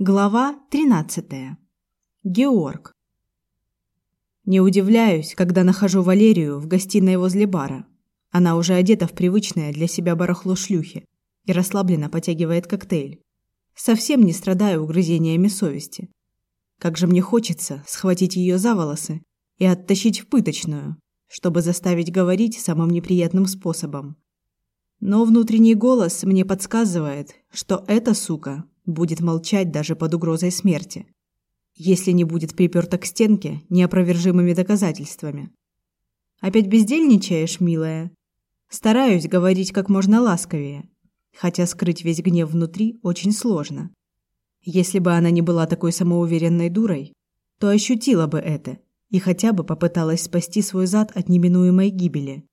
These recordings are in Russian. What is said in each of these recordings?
Глава 13. Георг. Не удивляюсь, когда нахожу Валерию в гостиной возле бара. Она уже одета в привычное для себя барахло шлюхи и расслабленно потягивает коктейль. Совсем не страдаю угрызениями совести. Как же мне хочется схватить ее за волосы и оттащить в пыточную, чтобы заставить говорить самым неприятным способом. Но внутренний голос мне подсказывает, что эта сука будет молчать даже под угрозой смерти, если не будет приперта к стенке неопровержимыми доказательствами. Опять бездельничаешь, милая? Стараюсь говорить как можно ласковее, хотя скрыть весь гнев внутри очень сложно. Если бы она не была такой самоуверенной дурой, то ощутила бы это и хотя бы попыталась спасти свой зад от неминуемой гибели.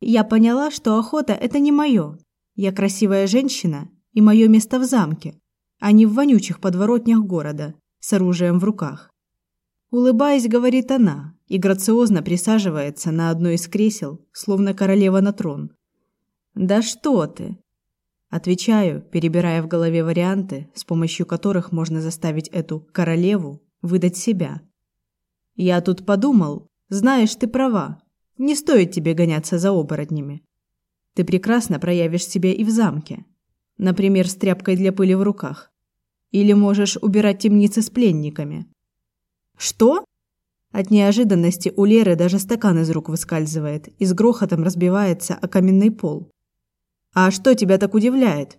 Я поняла, что охота это не мое. Я красивая женщина и мое место в замке, а не в вонючих подворотнях города с оружием в руках. Улыбаясь, говорит она и грациозно присаживается на одно из кресел, словно королева на трон. «Да что ты!» Отвечаю, перебирая в голове варианты, с помощью которых можно заставить эту королеву выдать себя. «Я тут подумал, знаешь, ты права. Не стоит тебе гоняться за оборотнями. Ты прекрасно проявишь себя и в замке, например, с тряпкой для пыли в руках. Или можешь убирать темницы с пленниками. Что? От неожиданности у Леры даже стакан из рук выскальзывает и с грохотом разбивается о каменный пол. А что тебя так удивляет?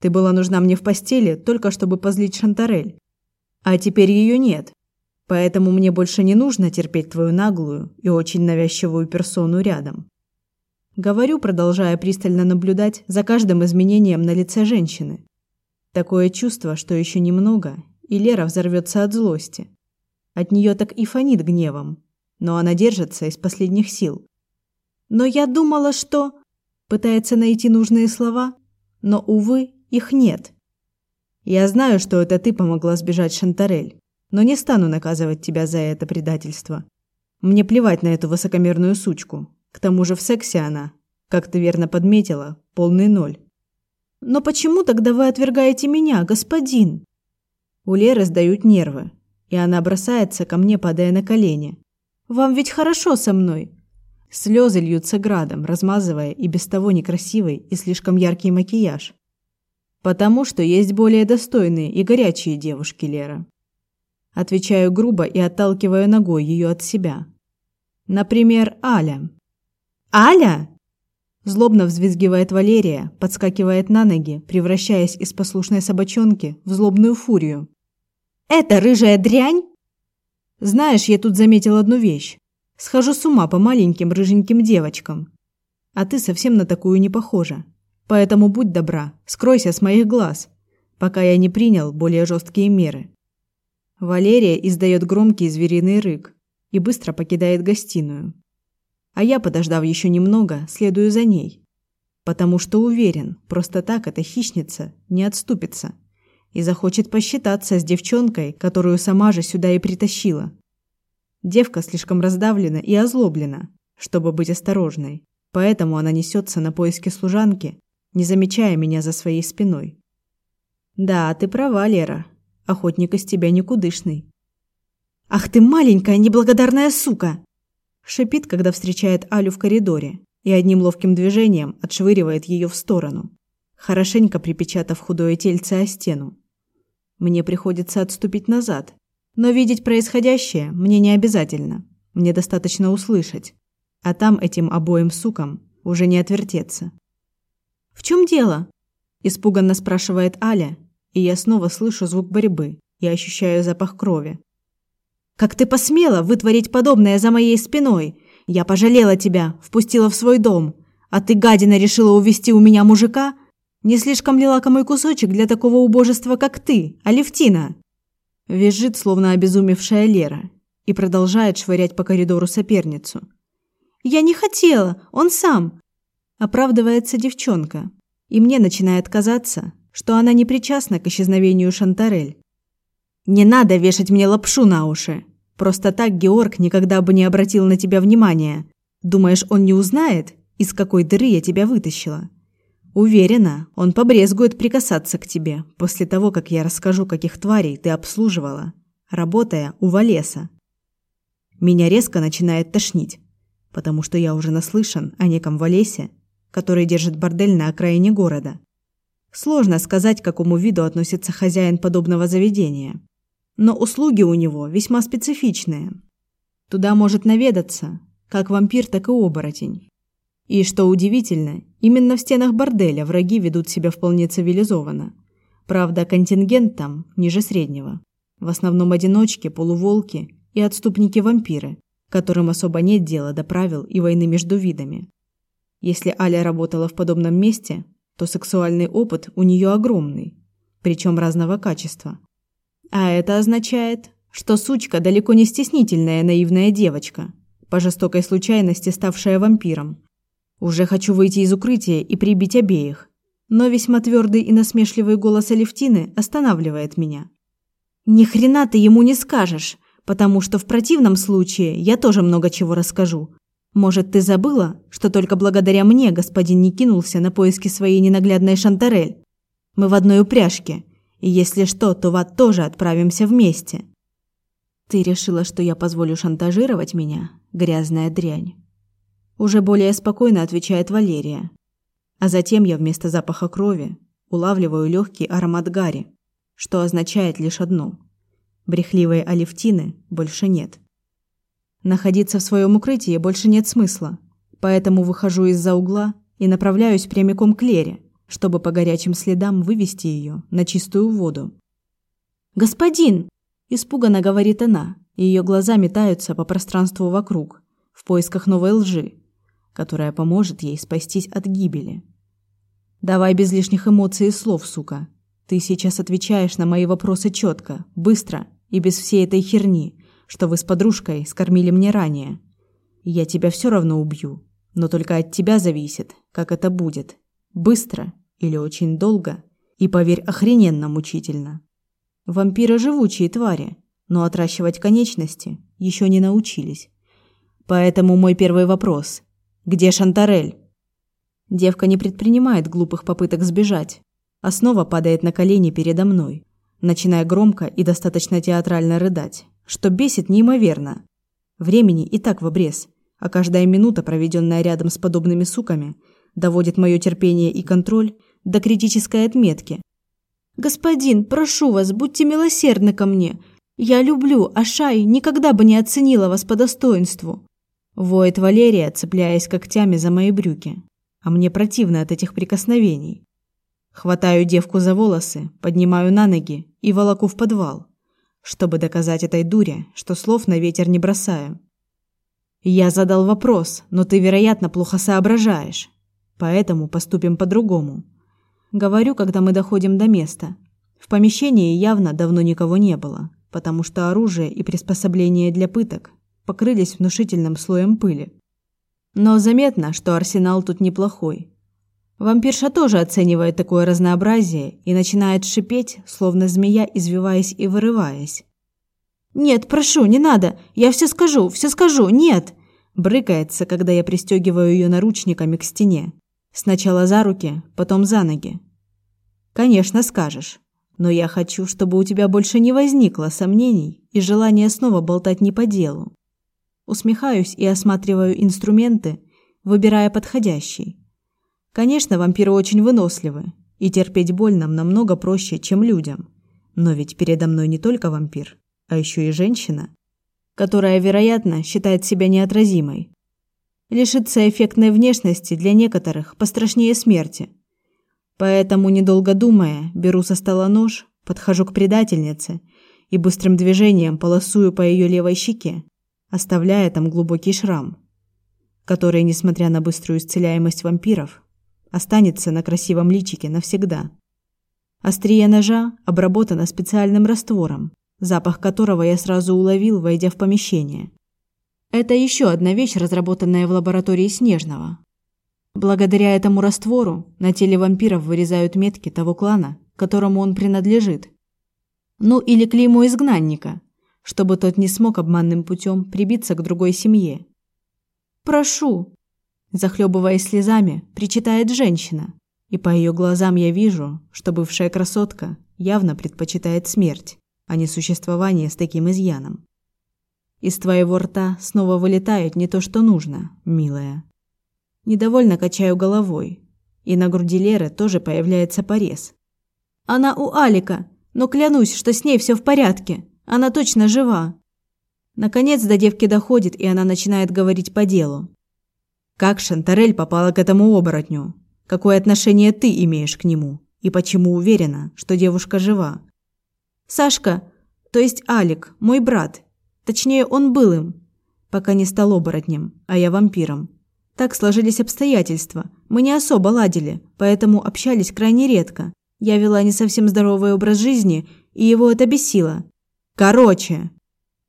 Ты была нужна мне в постели только чтобы позлить Шантарель. А теперь ее нет. Поэтому мне больше не нужно терпеть твою наглую и очень навязчивую персону рядом. Говорю, продолжая пристально наблюдать за каждым изменением на лице женщины. Такое чувство, что еще немного, и Лера взорвется от злости. От нее так и фонит гневом, но она держится из последних сил. Но я думала, что пытается найти нужные слова, но увы, их нет. Я знаю, что это ты помогла сбежать Шантарель, но не стану наказывать тебя за это предательство. Мне плевать на эту высокомерную сучку, к тому же в сексе она, как ты верно подметила, полный ноль. Но почему тогда вы отвергаете меня, господин? У Леры сдают нервы, и она бросается ко мне, падая на колени. Вам ведь хорошо со мной. Слезы льются градом, размазывая и без того некрасивый и слишком яркий макияж. Потому что есть более достойные и горячие девушки, Лера. Отвечаю грубо и отталкиваю ногой ее от себя. Например, Аля. «Аля!» Злобно взвизгивает Валерия, подскакивает на ноги, превращаясь из послушной собачонки в злобную фурию. «Это рыжая дрянь?» «Знаешь, я тут заметил одну вещь. Схожу с ума по маленьким рыженьким девочкам. А ты совсем на такую не похожа. Поэтому будь добра, скройся с моих глаз, пока я не принял более жесткие меры». Валерия издает громкий звериный рык и быстро покидает гостиную. А я, подождав еще немного, следую за ней, потому что уверен, просто так эта хищница не отступится и захочет посчитаться с девчонкой, которую сама же сюда и притащила. Девка слишком раздавлена и озлоблена, чтобы быть осторожной, поэтому она несется на поиски служанки, не замечая меня за своей спиной. Да, ты права, Лера. Охотник из тебя никудышный. Ах ты маленькая неблагодарная сука, Шипит, когда встречает Алю в коридоре и одним ловким движением отшвыривает ее в сторону, хорошенько припечатав худое тельце о стену. Мне приходится отступить назад, но видеть происходящее мне не обязательно. Мне достаточно услышать, а там этим обоим сукам уже не отвертеться. В чем дело? испуганно спрашивает Аля, и я снова слышу звук борьбы и ощущаю запах крови. Как ты посмела вытворить подобное за моей спиной? Я пожалела тебя, впустила в свой дом, а ты, гадина, решила увести у меня мужика? Не слишком ли лакомый кусочек для такого убожества, как ты, Алевтина?» Визжит, словно обезумевшая Лера, и продолжает швырять по коридору соперницу. «Я не хотела, он сам!» Оправдывается девчонка, и мне начинает казаться, что она не причастна к исчезновению Шантарель. «Не надо вешать мне лапшу на уши!» Просто так Георг никогда бы не обратил на тебя внимания. Думаешь, он не узнает, из какой дыры я тебя вытащила? Уверена, он побрезгует прикасаться к тебе после того, как я расскажу, каких тварей ты обслуживала, работая у Валеса. Меня резко начинает тошнить, потому что я уже наслышан о неком Валесе, который держит бордель на окраине города. Сложно сказать, к какому виду относится хозяин подобного заведения, но услуги у него весьма специфичные. Туда может наведаться как вампир, так и оборотень. И что удивительно, именно в стенах борделя враги ведут себя вполне цивилизованно. Правда, контингент там ниже среднего. В основном одиночки, полуволки и отступники-вампиры, которым особо нет дела до правил и войны между видами. Если Аля работала в подобном месте, то сексуальный опыт у нее огромный, причем разного качества. А это означает, что сучка далеко не стеснительная наивная девочка, по жестокой случайности ставшая вампиром, уже хочу выйти из укрытия и прибить обеих, но весьма твердый и насмешливый голос Алевтины останавливает меня. Ни хрена ты ему не скажешь, потому что в противном случае я тоже много чего расскажу. Может, ты забыла, что только благодаря мне господин не кинулся на поиски своей ненаглядной Шантарель? Мы в одной упряжке, и если что, то в ад тоже отправимся вместе. Ты решила, что я позволю шантажировать меня, грязная дрянь? Уже более спокойно отвечает Валерия. А затем я вместо запаха крови улавливаю легкий аромат гари, что означает лишь одно: брехливой Алевтины больше нет. Находиться в своем укрытии больше нет смысла, поэтому выхожу из-за угла и направляюсь прямиком к Лере, чтобы по горячим следам вывести ее на чистую воду. Господин, испуганно говорит она, и ее глаза метаются по пространству вокруг в поисках новой лжи которая поможет ей спастись от гибели. Давай без лишних эмоций и слов, сука. Ты сейчас отвечаешь на мои вопросы четко, быстро и без всей этой херни, что вы с подружкой скормили мне ранее. Я тебя все равно убью, но только от тебя зависит, как это будет. Быстро или очень долго, и поверь, охрененно мучительно. Вампиры живучие твари, но отращивать конечности еще не научились. Поэтому мой первый вопрос: где Шантарель? Девка не предпринимает глупых попыток сбежать, а снова падает на колени передо мной, начиная громко и достаточно театрально рыдать, что бесит неимоверно. Времени и так в обрез, а каждая минута, проведенная рядом с подобными суками, доводит мое терпение и контроль до критической отметки. Господин, прошу вас, будьте милосердны ко мне. Я люблю, а Шай никогда бы не оценила вас по достоинству. Воет Валерия, цепляясь когтями за мои брюки. А мне противно от этих прикосновений. Хватаю девку за волосы, поднимаю на ноги и волоку в подвал, чтобы доказать этой дуре, что слов на ветер не бросаю. Я задал вопрос, но ты, вероятно, плохо соображаешь. Поэтому поступим по-другому. Говорю, когда мы доходим до места. В помещении явно давно никого не было, потому что оружие и приспособления для пыток покрылись внушительным слоем пыли. Но заметно, что арсенал тут неплохой. Вампирша тоже оценивает такое разнообразие и начинает шипеть, словно змея, извиваясь и вырываясь. «Нет, прошу, не надо! Я все скажу, все скажу! Нет!» Брыкается, когда я пристегиваю ее наручниками к стене. Сначала за руки, потом за ноги. «Конечно, скажешь. Но я хочу, чтобы у тебя больше не возникло сомнений и желания снова болтать не по делу. Усмехаюсь и осматриваю инструменты, выбирая подходящий. Конечно, вампиры очень выносливы, и терпеть боль нам намного проще, чем людям. Но ведь передо мной не только вампир, а еще и женщина, которая, вероятно, считает себя неотразимой. Лишиться эффектной внешности для некоторых пострашнее смерти. Поэтому, недолго думая, беру со стола нож, подхожу к предательнице и быстрым движением полосую по ее левой щеке, оставляя там глубокий шрам, который, несмотря на быструю исцеляемость вампиров, останется на красивом личике навсегда. Острие ножа обработано специальным раствором, запах которого я сразу уловил, войдя в помещение. Это еще одна вещь, разработанная в лаборатории Снежного. Благодаря этому раствору на теле вампиров вырезают метки того клана, которому он принадлежит. Ну или клеймо изгнанника, чтобы тот не смог обманным путем прибиться к другой семье. «Прошу!» Захлебываясь слезами, причитает женщина, И по ее глазам я вижу, что бывшая красотка явно предпочитает смерть, а не существование с таким изъяном. Из твоего рта снова вылетает не то, что нужно, милая. Недовольно качаю головой, и на груди Леры тоже появляется порез. Она у Алика, но клянусь, что с ней все в порядке. Она точно жива. Наконец до девки доходит, и она начинает говорить по делу. Как Шантарель попала к этому оборотню? Какое отношение ты имеешь к нему? И почему уверена, что девушка жива? Сашка, то есть Алик, мой брат. Точнее, он был им, пока не стал оборотнем, а я вампиром. Так сложились обстоятельства. Мы не особо ладили, поэтому общались крайне редко. Я вела не совсем здоровый образ жизни, и его это бесило. Короче,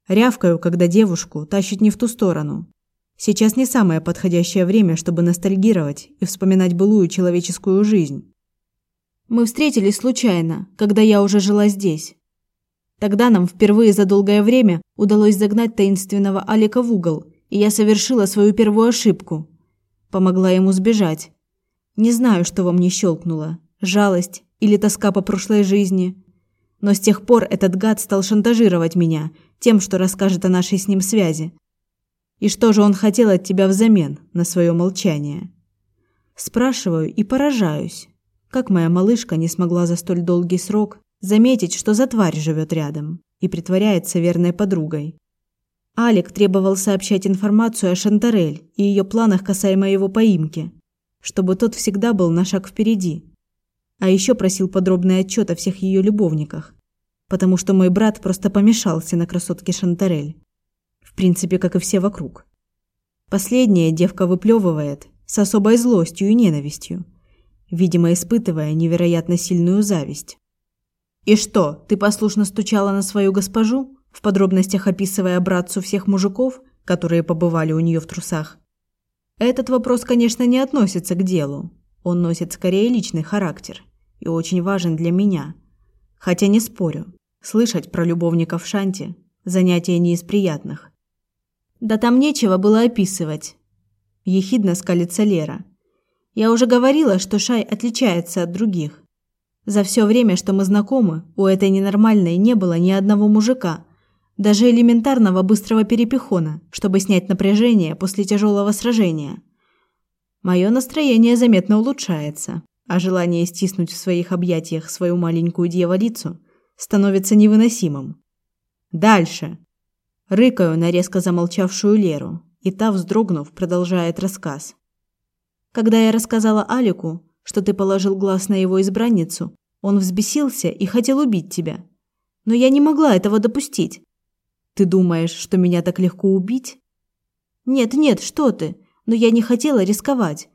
рявкаю, когда девушку тащит не в ту сторону. Сейчас не самое подходящее время, чтобы ностальгировать и вспоминать былую человеческую жизнь. Мы встретились случайно, когда я уже жила здесь. Тогда нам впервые за долгое время удалось загнать таинственного Алика в угол, и я совершила свою первую ошибку. Помогла ему сбежать. Не знаю, что во мне щелкнуло. Жалость или тоска по прошлой жизни. Но с тех пор этот гад стал шантажировать меня тем, что расскажет о нашей с ним связи. И что же он хотел от тебя взамен на свое молчание? Спрашиваю и поражаюсь. Как моя малышка не смогла за столь долгий срок заметить, что за тварь живет рядом и притворяется верной подругой. Алик требовал сообщать информацию о Шантарель и ее планах касаемо его поимки, чтобы тот всегда был на шаг впереди. А еще просил подробный отчет о всех ее любовниках, потому что мой брат просто помешался на красотке Шантарель. В принципе, как и все вокруг. Последняя девка выплевывает с особой злостью и ненавистью, видимо, испытывая невероятно сильную зависть. «И что, ты послушно стучала на свою госпожу?» В подробностях описывая братцу всех мужиков, которые побывали у нее в трусах. Этот вопрос, конечно, не относится к делу. Он носит скорее личный характер и очень важен для меня. Хотя не спорю, слышать про любовников Шанти – занятие не из приятных. Да там нечего было описывать. Ехидно скалится Лера. Я уже говорила, что Шай отличается от других. За все время, что мы знакомы, у этой ненормальной не было ни одного мужика, даже элементарного быстрого перепихона, чтобы снять напряжение после тяжелого сражения. Мое настроение заметно улучшается а желание стиснуть в своих объятиях свою маленькую дьяволицу становится невыносимым. Дальше. Рыкаю на резко замолчавшую Леру, и та, вздрогнув, продолжает рассказ. Когда я рассказала Алику, что ты положил глаз на его избранницу, он взбесился и хотел убить тебя. Но я не могла этого допустить. Ты думаешь, что меня так легко убить? Нет, нет, что ты? Но я не хотела рисковать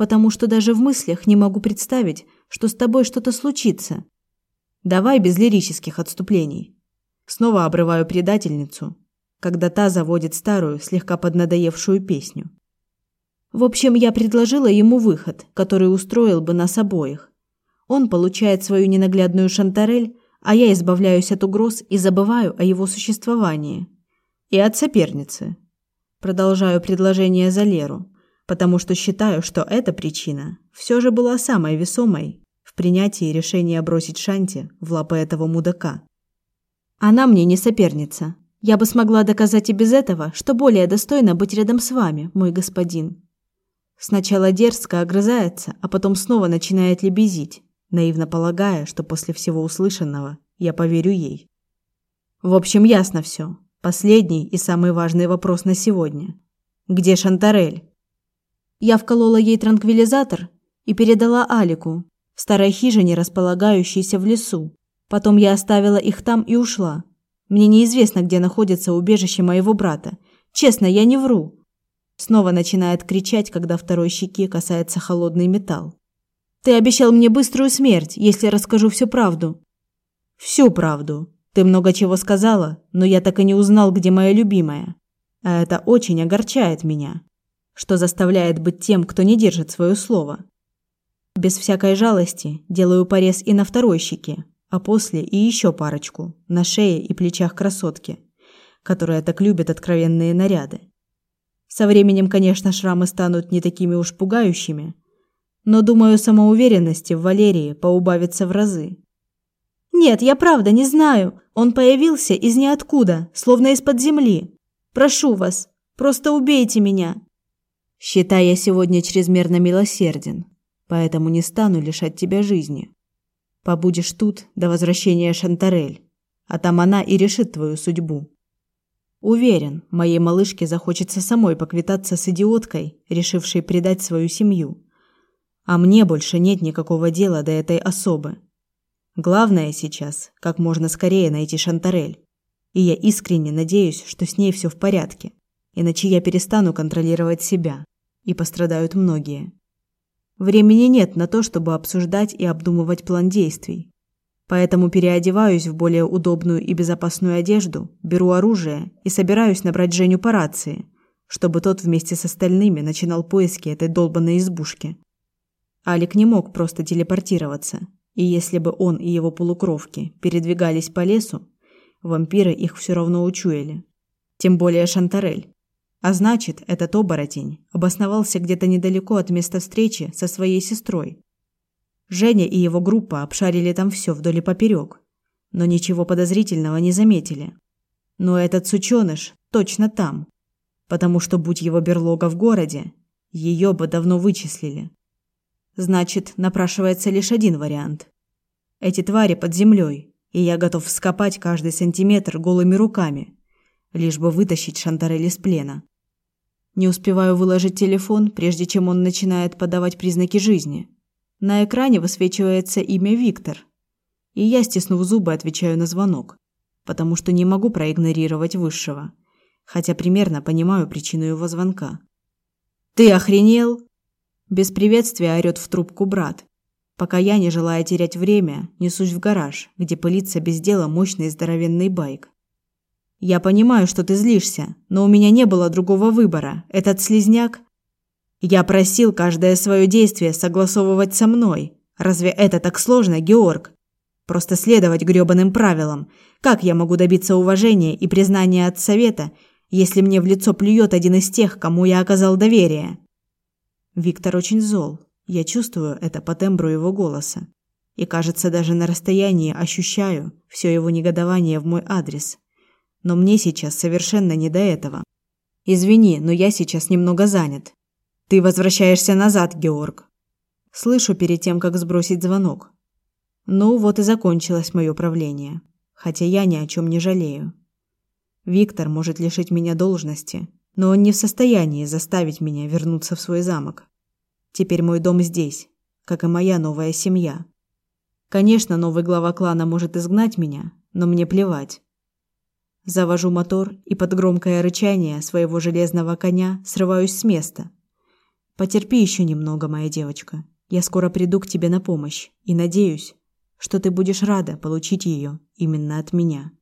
потому что даже в мыслях не могу представить, что с тобой что-то случится. Давай без лирических отступлений. Снова обрываю предательницу, когда та заводит старую, слегка поднадоевшую песню. В общем, я предложила ему выход, который устроил бы нас обоих. Он получает свою ненаглядную шантарель, а я избавляюсь от угроз и забываю о его существовании. И от соперницы. Продолжаю предложение за Леру, потому что считаю, что эта причина все же была самой весомой в принятии решения бросить Шанти в лапы этого мудака. Она мне не соперница. Я бы смогла доказать и без этого, что более достойна быть рядом с вами, мой господин. Сначала дерзко огрызается, а потом снова начинает лебезить, наивно полагая, что после всего услышанного я поверю ей. В общем, ясно все. Последний и самый важный вопрос на сегодня. Где Шантарель? Я вколола ей транквилизатор и передала Алику в старой хижине, располагающейся в лесу. Потом я оставила их там и ушла. Мне неизвестно, где находится убежище моего брата. Честно, я не вру. Снова начинает кричать, когда второй щеки касается холодный металл. Ты обещал мне быструю смерть, если расскажу всю правду. Всю правду. Ты много чего сказала, но я так и не узнал, где моя любимая. А это очень огорчает меня что заставляет быть тем, кто не держит свое слово. Без всякой жалости делаю порез и на второй щеке, а после и еще парочку на шее и плечах красотки, которая так любит откровенные наряды. Со временем, конечно, шрамы станут не такими уж пугающими, Но, думаю, самоуверенности в Валерии поубавится в разы. Нет, я правда не знаю. Он появился из ниоткуда, словно из-под земли. Прошу вас, просто убейте меня. Считай, я сегодня чрезмерно милосерден, поэтому не стану лишать тебя жизни. Побудешь тут до возвращения Шантарель, а там она и решит твою судьбу. Уверен, моей малышке захочется самой поквитаться с идиоткой, решившей предать свою семью. А мне больше нет никакого дела до этой особы. Главное сейчас как можно скорее найти Шантарель. И я искренне надеюсь, что с ней все в порядке, иначе я перестану контролировать себя, и пострадают многие. Времени нет на то, чтобы обсуждать и обдумывать план действий. Поэтому переодеваюсь в более удобную и безопасную одежду, беру оружие и собираюсь набрать Женю по рации, чтобы тот вместе с остальными начинал поиски этой долбанной избушки. Алик не мог просто телепортироваться, и если бы он и его полукровки передвигались по лесу, вампиры их все равно учуяли. Тем более Шантарель. А значит, этот оборотень обосновался где-то недалеко от места встречи со своей сестрой, Женя и его группа обшарили там все вдоль и поперек, но ничего подозрительного не заметили. Но этот сучёныш точно там, потому что будь его берлога в городе, ее бы давно вычислили. Значит, напрашивается лишь один вариант. Эти твари под землей, и я готов вскопать каждый сантиметр голыми руками, лишь бы вытащить Шантарель из плена. Не успеваю выложить телефон, прежде чем он начинает подавать признаки жизни. На экране высвечивается имя Виктор. И я, стиснув зубы, отвечаю на звонок, потому что не могу проигнорировать высшего, хотя примерно понимаю причину его звонка. «Ты охренел?» Без приветствия орёт в трубку брат. Пока я, не желая терять время, несусь в гараж, где пылится без дела мощный здоровенный байк. «Я понимаю, что ты злишься, но у меня не было другого выбора. Этот слизняк я просил каждое свое действие согласовывать со мной. Разве это так сложно, Георг? Просто следовать грёбаным правилам. Как я могу добиться уважения и признания от совета, если мне в лицо плюет один из тех, кому я оказал доверие? Виктор очень зол. Я чувствую это по тембру его голоса. И, кажется, даже на расстоянии ощущаю все его негодование в мой адрес. Но мне сейчас совершенно не до этого. Извини, но я сейчас немного занят. Ты возвращаешься назад, Георг. Слышу перед тем, как сбросить звонок. Ну, вот и закончилось мое правление, хотя я ни о чем не жалею. Виктор может лишить меня должности, но он не в состоянии заставить меня вернуться в свой замок. Теперь мой дом здесь, как и моя новая семья. Конечно, новый глава клана может изгнать меня, но мне плевать. Завожу мотор и под громкое рычание своего железного коня срываюсь с места. Потерпи еще немного, моя девочка. Я скоро приду к тебе на помощь и надеюсь, что ты будешь рада получить ее именно от меня.